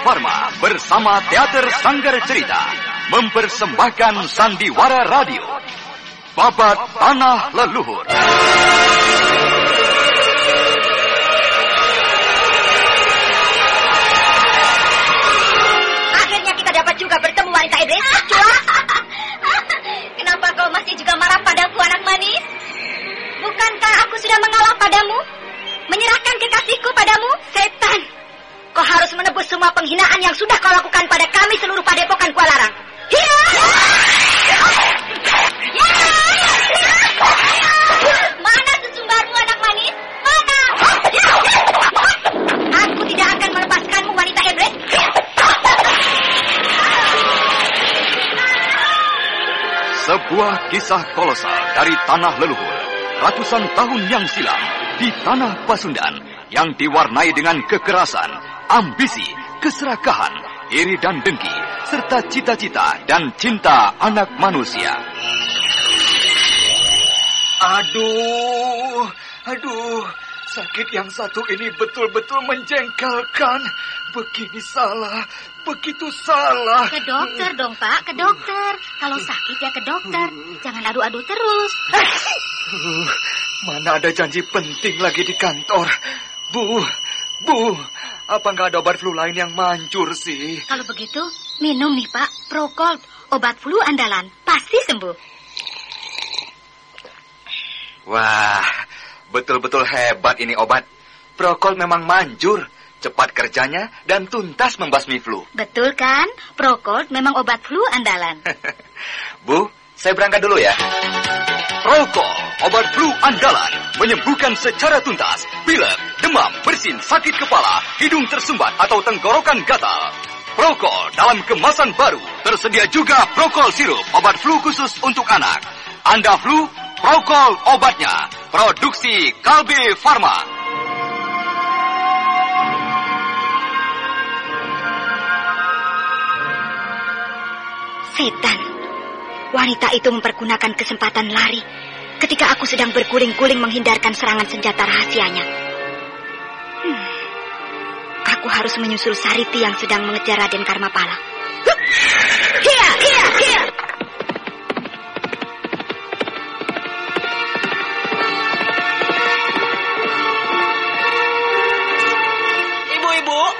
Farma bersama Teater Sanggar Cerita mempersembahkan Sandiwara Radio. Babat Tanah Leluhur. Akhirnya kita dapat juga bertemu wanita iblis. Kenapa kau masih juga marah padaku anak manis? Bukankah aku sudah mengalah padamu? Menyerahkan kekasihku padamu? Setan! Kau harus menebus semua penghinaan yang sudah kau lakukan pada kami seluruh padepokan Kualarang. Mana sesumbarmu anak manis? Mana? Aku tidak akan melepaskanmu wanita iblis. Sebuah kisah kolosal dari tanah leluhur ratusan tahun yang silam di tanah Pasundan yang diwarnai dengan kekerasan, ambisi, keserakahan, iri dan dengki, serta cita-cita dan cinta anak manusia. Aduh, aduh, sakit yang satu ini betul-betul menjengkelkan. Begini salah, begitu salah. Ke dokter dong, Pak. Ke dokter. Kalau sakit ya ke dokter. Jangan adu-adu terus. Mana ada janji penting lagi di kantor. Bu, bu, apa nggak ada obat flu lain yang manjur sih? Kalau begitu, minum nih, Pak. Procold, obat flu andalan. Pasti sembuh. Wah, betul-betul hebat ini obat. Prokol memang manjur, cepat kerjanya dan tuntas membasmi flu. Betul kan? Procold memang obat flu andalan. Bu, saya berangkat dulu ya. Prokol, obat flu andalan, menyembuhkan secara tuntas pilek, demam, bersin, sakit kepala, hidung tersumbat atau tenggorokan gatal. Prokol dalam kemasan baru, tersedia juga Prokol sirup, obat flu khusus untuk anak. Anda flu, Prokol obatnya, produksi Kalbe Farma. Setan. Wanita itu mempergunakan kesempatan lari ketika aku sedang berguling-guling menghindarkan serangan senjata rahasianya. Hmm. Aku harus menyusul Sariti yang sedang mengejar Raden Karmapala. Hup! Hiya, hiya,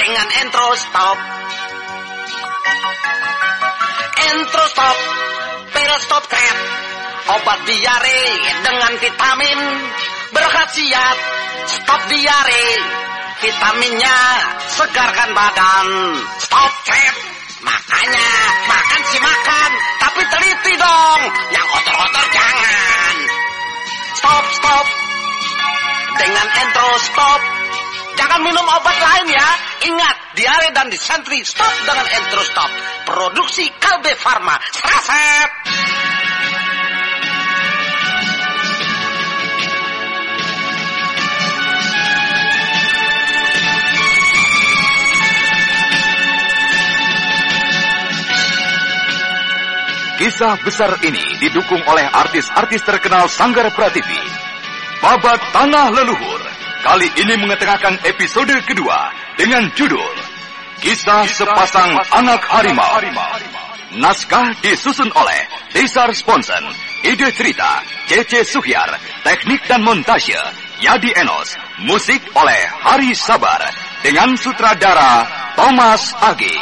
dengan intro stop. Intro stop, pil stop trap, obat diare dengan vitamin berkhasiat stop diare. Vitaminnya segarkan badan. Stop trap, makanya makan sih makan, tapi teliti dong, yang kotor-kotor jangan. Stop, stop, dengan intro stop. Jangan minum obat lain ya. Ingat, diare dan disentri stop dengan intro stop. Produksi Kalbe Farma. Seraset. Kisah besar ini didukung oleh artis-artis terkenal Sanggar Prativi. Babat Tanah Leluhur kali ini mengetengahkan episode kedua dengan judul Kisah Sepasang Anak Harimau. Naskah disusun oleh Desar Sponsen, ide cerita Cece Suhyar, teknik dan montase Yadi Enos, musik oleh Hari Sabar dengan sutradara Thomas Agi.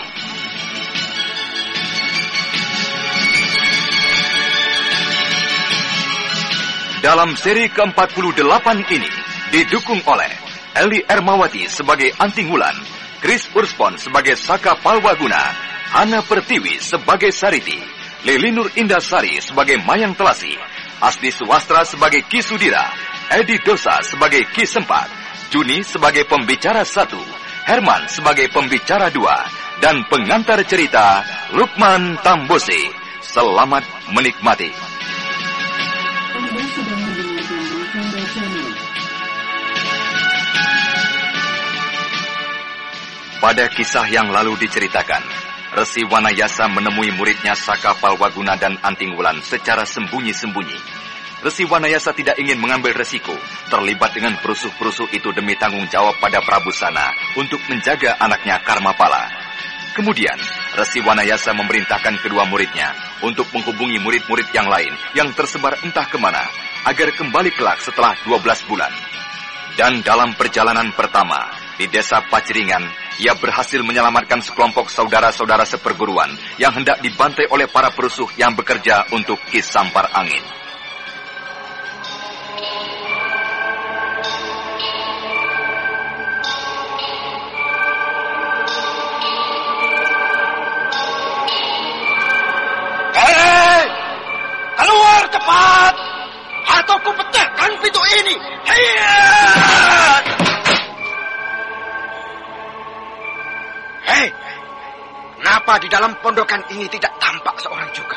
Dalam seri ke-48 ini didukung oleh Eli Ermawati sebagai Anting Wulan, Chris Urspon sebagai Saka Palwaguna, Hana Pertiwi sebagai Sariti, Lilinur Indasari sebagai Mayang Telasi, Asdi Suwastra sebagai Ki Sudira, Edi Dosa sebagai Ki Sempat, Juni sebagai pembicara satu, Herman sebagai pembicara dua, dan pengantar cerita Lukman Tambosi. Selamat menikmati. Pada kisah yang lalu diceritakan, Resi Wanayasa menemui muridnya Saka Palwaguna dan Anting Wulan secara sembunyi-sembunyi. Resi Wanayasa tidak ingin mengambil resiko terlibat dengan perusuh-perusuh itu demi tanggung jawab pada Prabu Sana untuk menjaga anaknya Karmapala. Kemudian, Resi Wanayasa memerintahkan kedua muridnya untuk menghubungi murid-murid yang lain yang tersebar entah ke mana agar kembali kelak setelah 12 bulan. Dan dalam perjalanan pertama, di desa Paciringan, ia berhasil menyelamatkan sekelompok saudara-saudara seperguruan yang hendak dibantai oleh para perusuh yang bekerja untuk Kis Sampar Angin. Hei! Keluar cepat! Atau ku pecahkan pintu ini! Hei! Kenapa di dalam pondokan ini tidak tampak seorang juga?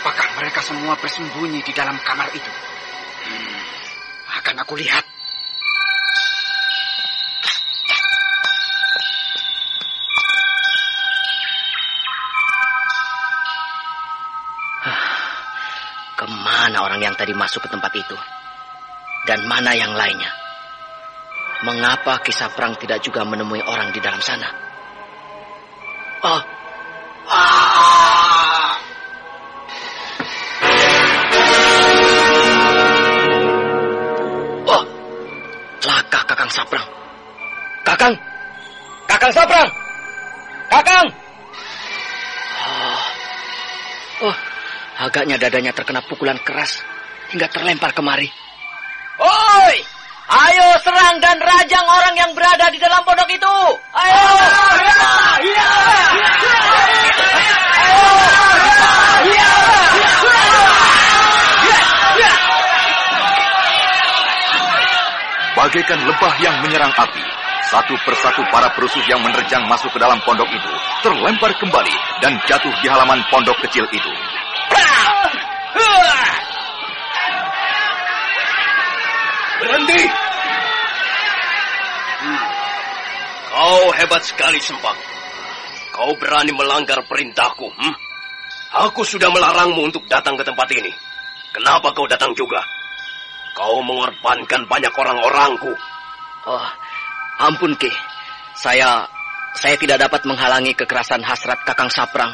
Apakah mereka semua bersembunyi di dalam kamar itu? Hmm, akan aku lihat. Ke mana orang yang tadi masuk ke tempat itu? Dan mana yang lainnya? Mengapa kisah perang tidak juga menemui orang di dalam sana? Kakang. Oh, oh, agaknya dadanya terkena pukulan keras hingga terlempar kemari. Oi, ayo serang dan rajang orang yang berada di dalam pondok itu. Ayo. Bagaikan lebah yang menyerang api, satu persatu para perusuh yang menerjang masuk ke dalam pondok itu terlempar kembali dan jatuh di halaman pondok kecil itu. Berhenti! Hmm. Kau hebat sekali, Sempak. Kau berani melanggar perintahku. Hmm? Aku sudah melarangmu untuk datang ke tempat ini. Kenapa kau datang juga? Kau mengorbankan banyak orang-orangku. Oh, ampun Ki. Saya saya tidak dapat menghalangi kekerasan hasrat Kakang Saprang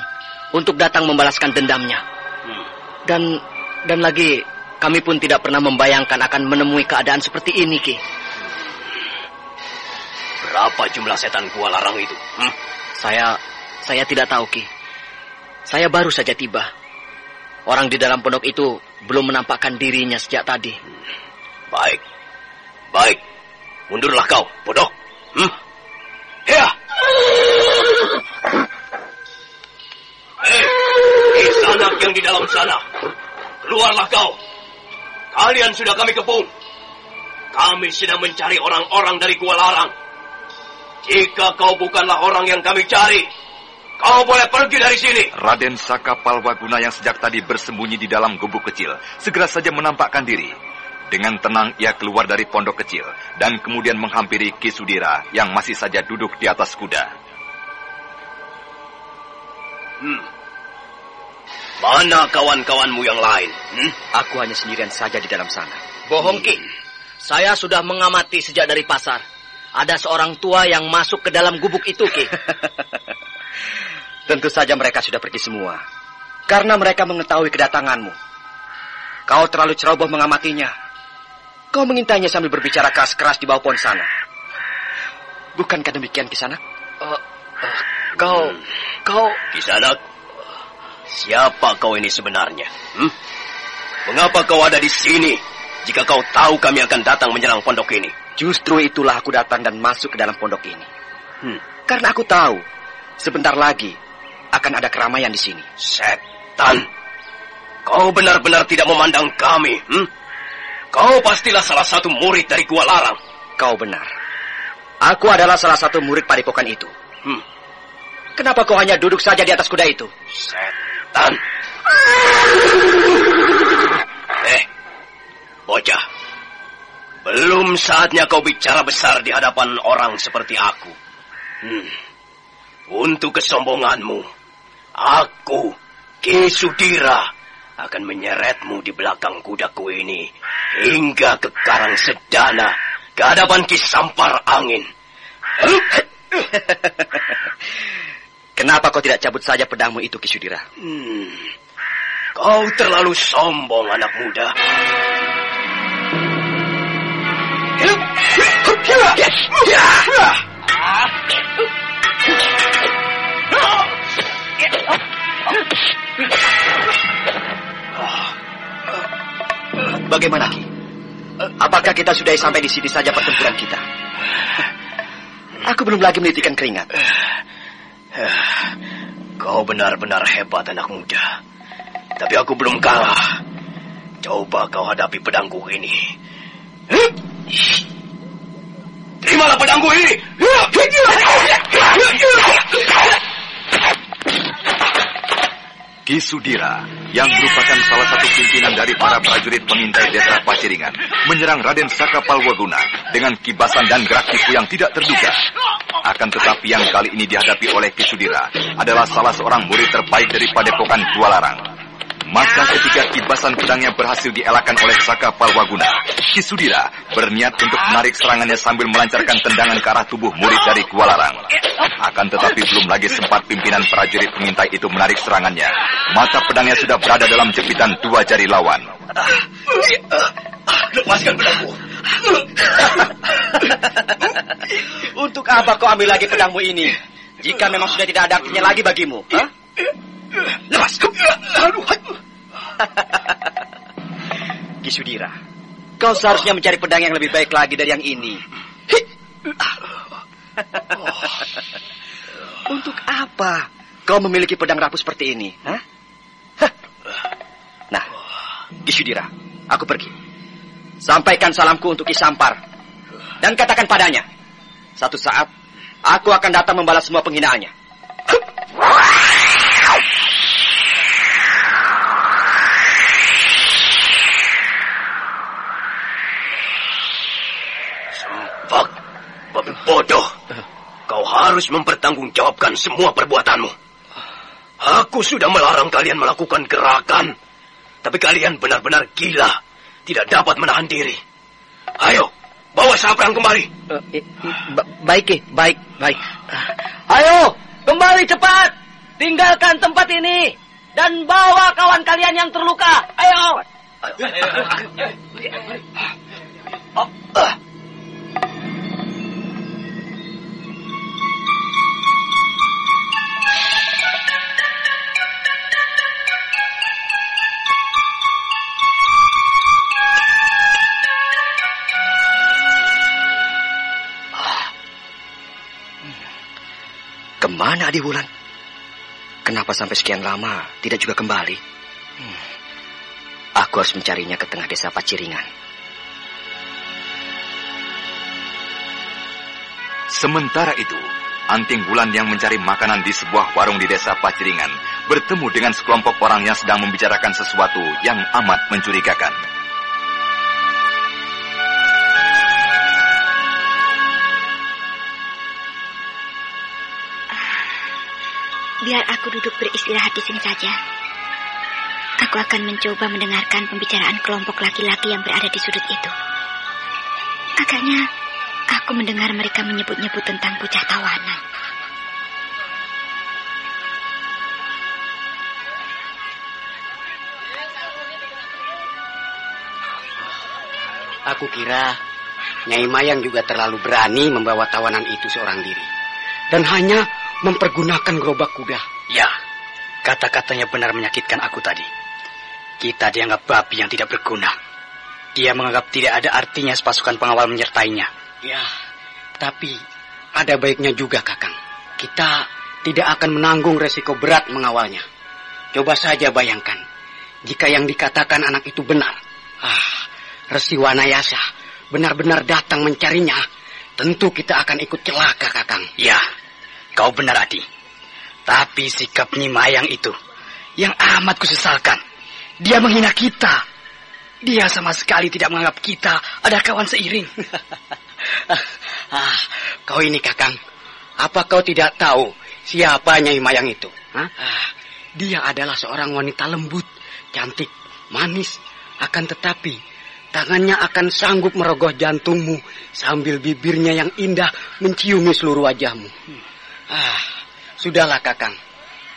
untuk datang membalaskan dendamnya. Hmm. Dan dan lagi kami pun tidak pernah membayangkan akan menemui keadaan seperti ini, Ki. Berapa jumlah setan gua larang itu? Hmm? Saya saya tidak tahu, Ki. Saya baru saja tiba. Orang di dalam pondok itu belum menampakkan dirinya sejak tadi. Baik. Baik. Mundurlah kau, bodoh. Hmm? Ya. Hei, kisanak yang di dalam sana. Keluarlah kau. Kalian sudah kami kepung. Kami sedang mencari orang-orang dari Gua Larang. Jika kau bukanlah orang yang kami cari, kau boleh pergi dari sini. Raden Saka Palwaguna yang sejak tadi bersembunyi di dalam gubuk kecil segera saja menampakkan diri. Dengan tenang ia keluar dari pondok kecil dan kemudian menghampiri Ki Sudira yang masih saja duduk di atas kuda. Hmm. Mana kawan-kawanmu yang lain? Hmm? Aku hanya sendirian saja di dalam sana. Bohong, Ki. Saya sudah mengamati sejak dari pasar. Ada seorang tua yang masuk ke dalam gubuk itu, Ki. Tentu saja mereka sudah pergi semua. Karena mereka mengetahui kedatanganmu. Kau terlalu ceroboh mengamatinya. Kau mengintainya sambil berbicara keras-keras di bawah pohon sana. Bukankah demikian di sana? Oh, oh, kau, kau, Kisanak, siapa kau ini sebenarnya? Hmm? Mengapa kau ada di sini jika kau tahu kami akan datang menyerang pondok ini? Justru itulah aku datang dan masuk ke dalam pondok ini. Hmm. Karena aku tahu sebentar lagi akan ada keramaian di sini. Setan, kau benar-benar tidak memandang kami. Hmm? Kau pastilah salah satu murid dari Gua Larang. Kau benar. Aku adalah salah satu murid padepokan itu. Hmm. Kenapa kau hanya duduk saja di atas kuda itu? Setan. Eh, bocah. Belum saatnya kau bicara besar di hadapan orang seperti aku. Hmm. Untuk kesombonganmu, aku, Ki Sudira, akan menyeretmu di belakang kudaku ini hingga ke Karang Sedana, ke hadapan Ki Sampar Angin. Kenapa kau tidak cabut saja pedangmu itu, Kisudira? Hmm. Kau terlalu sombong, anak muda. Bagaimana, Ki? Apakah kita sudah sampai di sini saja pertempuran kita? Aku belum lagi menitikan keringat. Kau benar-benar hebat, anak muda. Tapi aku belum kalah. Coba kau hadapi pedangku ini. Terimalah pedangku ini. Ki Sudira, yang merupakan salah satu pimpinan dari para prajurit pengintai desa Paciringan, menyerang Raden Saka Palwaguna dengan kibasan dan gerak tipu yang tidak terduga. Akan tetapi yang kali ini dihadapi oleh Ki Sudira adalah salah seorang murid terbaik dari Padepokan Dua Larang. Maka ketika kibasan pedangnya berhasil dielakkan oleh Saka Palwaguna, Ki Sudira berniat untuk menarik serangannya sambil melancarkan tendangan ke arah tubuh murid dari Gua Larang. Akan tetapi belum lagi sempat pimpinan prajurit pengintai itu menarik serangannya, maka pedangnya sudah berada dalam jepitan dua jari lawan. Lepaskan pedangku. Untuk apa kau ambil lagi pedangmu ini? Jika memang sudah tidak ada artinya lagi bagimu. Hah? Lepas. Kisudira, kau seharusnya mencari pedang yang lebih baik lagi dari yang ini. Untuk apa kau memiliki pedang rapuh seperti ini? Hah. Nah, Kisudira, aku pergi. Sampaikan salamku untuk Kisampar. Dan katakan padanya, satu saat aku akan datang membalas semua penghinaannya. Babi bodoh. Kau harus mempertanggungjawabkan semua perbuatanmu. Aku sudah melarang kalian melakukan gerakan. Tapi kalian benar-benar gila. Tidak dapat menahan diri. Ayo, bawa Saprang kembali. Eh, eh, ba- baik, baik, baik. Ayo, kembali cepat. Tinggalkan tempat ini dan bawa kawan kalian yang terluka. Ayo. Ke mana Adi Wulan? Kenapa sampai sekian lama tidak juga kembali? Hmm. Aku harus mencarinya ke tengah desa Paciringan. Sementara itu, Anting Bulan yang mencari makanan di sebuah warung di desa Paciringan bertemu dengan sekelompok orang yang sedang membicarakan sesuatu yang amat mencurigakan. Biar aku duduk beristirahat di sini saja. Aku akan mencoba mendengarkan pembicaraan kelompok laki-laki yang berada di sudut itu. Agaknya aku mendengar mereka menyebut-nyebut tentang bocah tawanan. Aku kira Nyai Mayang juga terlalu berani membawa tawanan itu seorang diri. Dan hanya mempergunakan gerobak kuda. Ya, kata-katanya benar menyakitkan aku tadi. Kita dianggap babi yang tidak berguna. Dia menganggap tidak ada artinya sepasukan pengawal menyertainya. Ya, tapi ada baiknya juga, Kakang. Kita tidak akan menanggung resiko berat mengawalnya. Coba saja bayangkan, jika yang dikatakan anak itu benar. Ah, Resi Wanayasa benar-benar datang mencarinya tentu kita akan ikut celaka, Kakang. Ya, kau benar, Adi. Tapi sikap Nyi Mayang itu yang amat kusesalkan. Dia menghina kita. Dia sama sekali tidak menganggap kita ada kawan seiring. ah, kau ini, Kakang. Apa kau tidak tahu siapa Nyai Mayang itu? Hah? Ah, dia adalah seorang wanita lembut, cantik, manis. Akan tetapi, tangannya akan sanggup merogoh jantungmu sambil bibirnya yang indah menciumi seluruh wajahmu. Ah, sudahlah Kakang.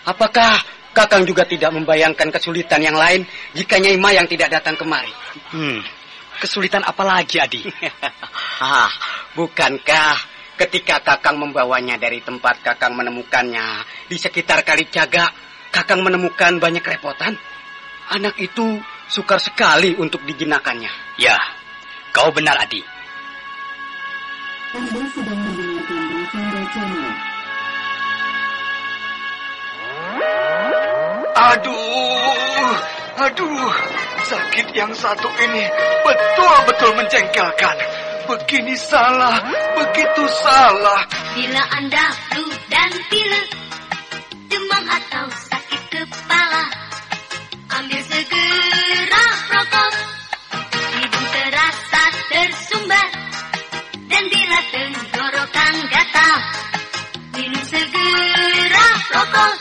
Apakah Kakang juga tidak membayangkan kesulitan yang lain jika Nyai Mayang tidak datang kemari? Hmm, kesulitan apa lagi, Adi? ah, bukankah Ketika Kakang membawanya dari tempat Kakang menemukannya di sekitar Kalijaga, Kakang menemukan banyak repotan. Anak itu sukar sekali untuk dijinakannya. Ya, kau benar Adi. Anda sedang Aduh, aduh, sakit yang satu ini betul-betul menjengkelkan. Begini salah, begitu salah. Bila Anda flu dan pilek, demam atau sakit kepala, ambil segera rokok. Hidung terasa tersumbat, dan bila tenggorokan gatal, minum segera rokok.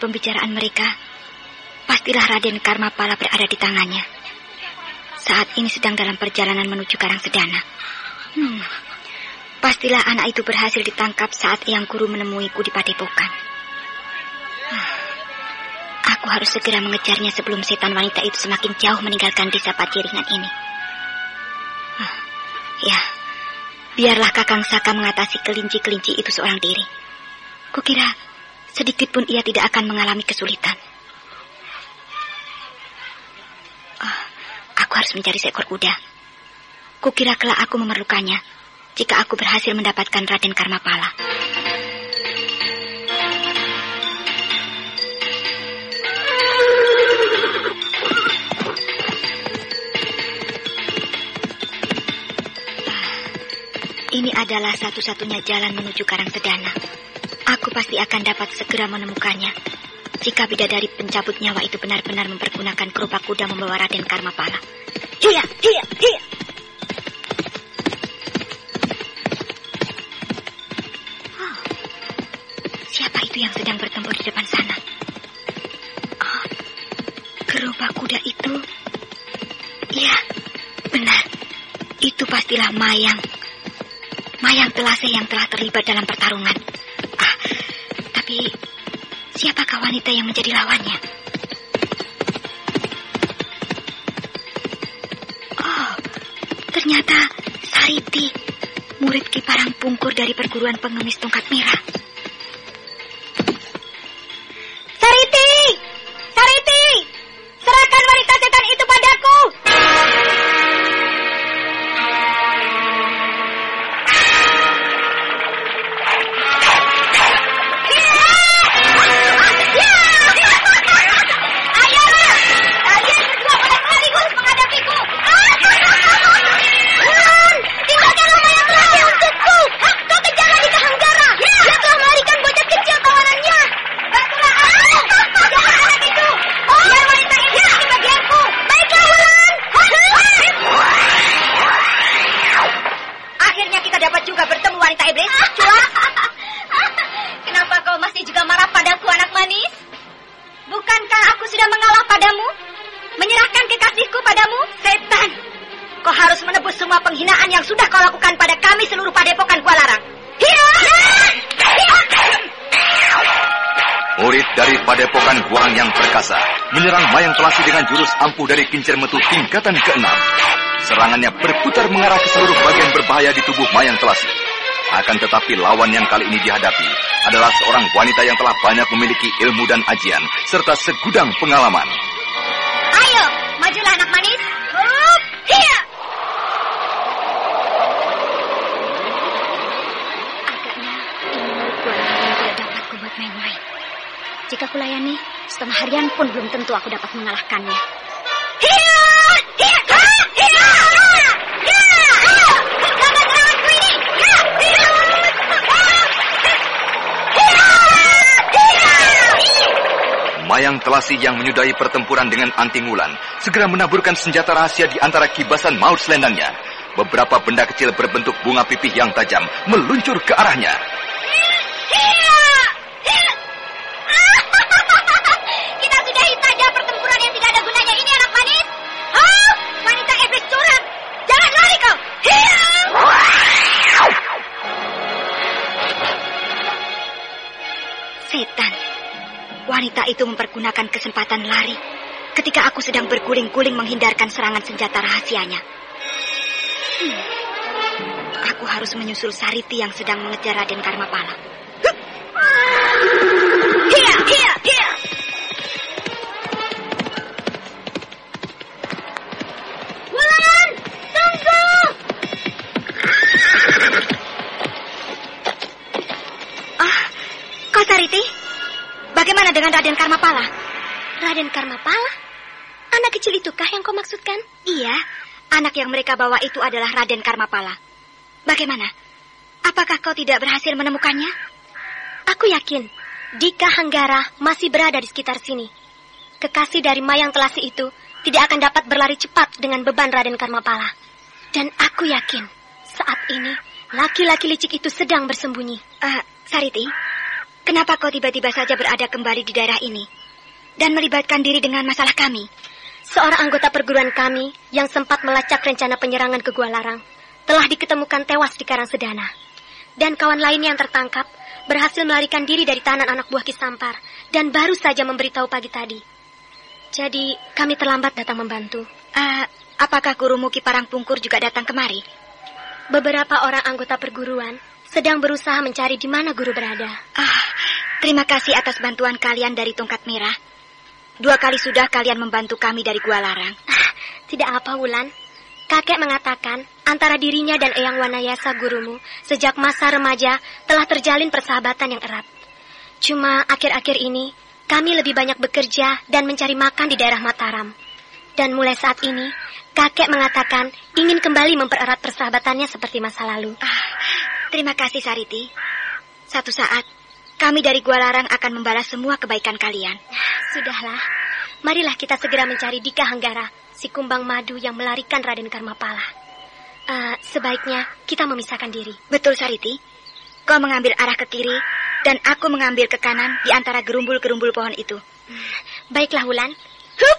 Pembicaraan mereka, pastilah Raden Karmapala berada di tangannya. Saat ini sedang dalam perjalanan menuju Karang Sedana. Hmm. Pastilah anak itu berhasil ditangkap saat Eyang Guru menemuiku di Padepokan. Ah. Aku harus segera mengejarnya sebelum setan wanita itu semakin jauh meninggalkan desa Paciringan ini. Ah. Ya, biarlah Kakang Saka mengatasi kelinci-kelinci itu seorang diri. Kukira sedikit pun ia tidak akan mengalami kesulitan. Ah, aku harus mencari seekor kuda. Kukira kelak aku memerlukannya jika aku berhasil mendapatkan Raden Karmapala. Ini adalah satu-satunya jalan menuju Karang Sedana. Aku pasti akan dapat segera menemukannya. Jika bidadari pencabut nyawa itu benar-benar mempergunakan kerubak kuda membawa Raden Karmapala. Hiya, hiya, hiya. Oh, siapa itu yang sedang bertempur di depan sana? Oh, gerobak kuda itu... Ya, benar. Itu pastilah Mayang. Mayang Telase yang telah terlibat dalam pertarungan. Ah, siapakah wanita yang menjadi lawannya? Oh, ternyata Sariti, murid Kiparang Pungkur dari perguruan pengemis tongkat merah. Dengan jurus ampuh dari kincir metu tingkatan keenam. Serangannya berputar mengarah ke seluruh bagian berbahaya di tubuh Mayang Telasi. Akan tetapi lawan yang kali ini dihadapi adalah seorang wanita yang telah banyak memiliki ilmu dan ajian serta segudang pengalaman. Ayo, majulah anak manis. Hiya! Agaknya. Jika kulayani, setengah harian pun belum tentu aku dapat mengalahkannya. Ya! Mayang Telasi yang menyudahi pertempuran dengan Anting Wulan segera menaburkan senjata rahasia di antara kibasan maut selendangnya. Beberapa benda kecil berbentuk bunga pipih yang tajam meluncur ke arahnya. Itu mempergunakan kesempatan lari ketika aku sedang berguling-guling menghindarkan serangan senjata rahasianya. Hmm. Aku harus menyusul Sariti yang sedang mengejar Raden Karmapala. Dengan Raden Karmapala? Raden Karmapala? Anak kecil itukah yang kau maksudkan? Iya, anak yang mereka bawa itu adalah Raden Karmapala. Bagaimana? Apakah kau tidak berhasil menemukannya? Aku yakin Dika Hanggara masih berada di sekitar sini. Kekasih dari Mayang Telasi itu tidak akan dapat berlari cepat dengan beban Raden Karmapala. Dan aku yakin saat ini laki-laki licik itu sedang bersembunyi. Ah, Sariti, kenapa kau tiba-tiba saja berada kembali di daerah ini dan melibatkan diri dengan masalah kami? Seorang anggota perguruan kami yang sempat melacak rencana penyerangan ke Gua Larang telah diketemukan tewas di Karang Sedana. Dan kawan lainnya yang tertangkap berhasil melarikan diri dari tahanan anak buah Kisampar dan baru saja memberitahu pagi tadi. Jadi kami terlambat datang membantu. Ah, apakah gurumu Ki Parangpungkur juga datang kemari? Beberapa orang anggota perguruan sedang berusaha mencari di mana guru berada. Ah, terima kasih atas bantuan kalian dari Tongkat Merah. Dua kali sudah kalian membantu kami dari Gua Larang. Ah, tidak apa, Wulan. Kakek mengatakan antara dirinya dan Eyang Wanayasa gurumu sejak masa remaja telah terjalin persahabatan yang erat. Cuma akhir-akhir ini kami lebih banyak bekerja dan mencari makan di daerah Mataram. Dan mulai saat ini kakek mengatakan ingin kembali mempererat persahabatannya seperti masa lalu. Ah, terima kasih Sariti. Satu saat kami dari Gua Larang akan membalas semua kebaikan kalian. Sudahlah, marilah kita segera mencari Dika Hanggara, si kumbang madu yang melarikan Raden Karmapala. Uh, sebaiknya kita memisahkan diri. Betul, Sariti. Kau mengambil arah ke kiri, dan aku mengambil ke kanan di antara gerumbul-gerumbul pohon itu. Hmm, baiklah, Wulan. Hup!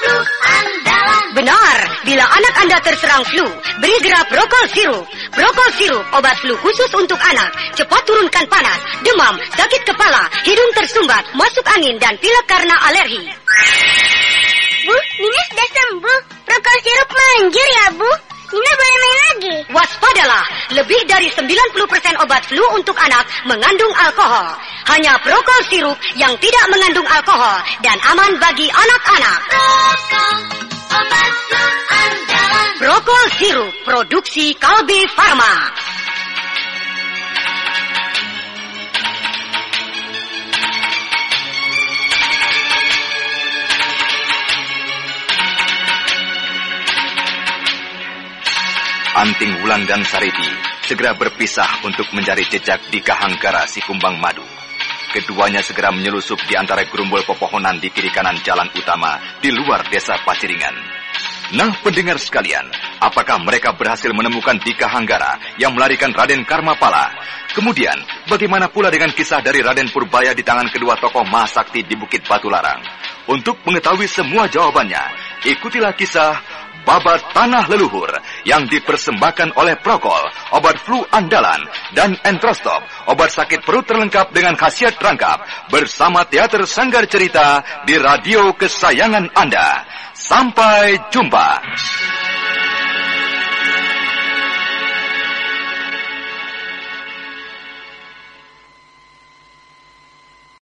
flu andalan. Benar, bila anak Anda terserang flu, beri gerak Prokol sirup. Prokol sirup, obat flu khusus untuk anak. Cepat turunkan panas, demam, sakit kepala, hidung tersumbat, masuk angin, dan pilek karena alergi. Bu, Nina sudah sembuh. Prokol sirup manjur ya, Bu. Nina boleh main lagi. Waspadalah, lebih dari 90% obat flu untuk anak mengandung alkohol. Hanya Prokol sirup yang tidak mengandung alkohol dan aman bagi anak-anak. Prokol, obat flu andalan. Brokol Sirup, produksi Kalbe Farma. Anting Wulan dan Sariti segera berpisah untuk mencari jejak di Kahanggara si Kumbang Madu. Keduanya segera menyelusup di antara gerumbul pepohonan di kiri kanan jalan utama di luar desa Paciringan. Nah, pendengar sekalian, apakah mereka berhasil menemukan Dika Hanggara yang melarikan Raden Karmapala? Kemudian, bagaimana pula dengan kisah dari Raden Purbaya di tangan kedua tokoh Mahasakti di Bukit Batu Larang? Untuk mengetahui semua jawabannya, ikutilah kisah Babat Tanah Leluhur yang dipersembahkan oleh Prokol, obat flu andalan, dan Entrostop, obat sakit perut terlengkap dengan khasiat rangkap bersama Teater Sanggar Cerita di radio kesayangan Anda. Sampai jumpa.